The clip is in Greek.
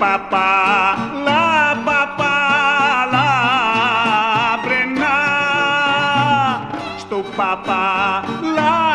παπά, λα παπά, λαμπρενά, στο παπά, λαμπρο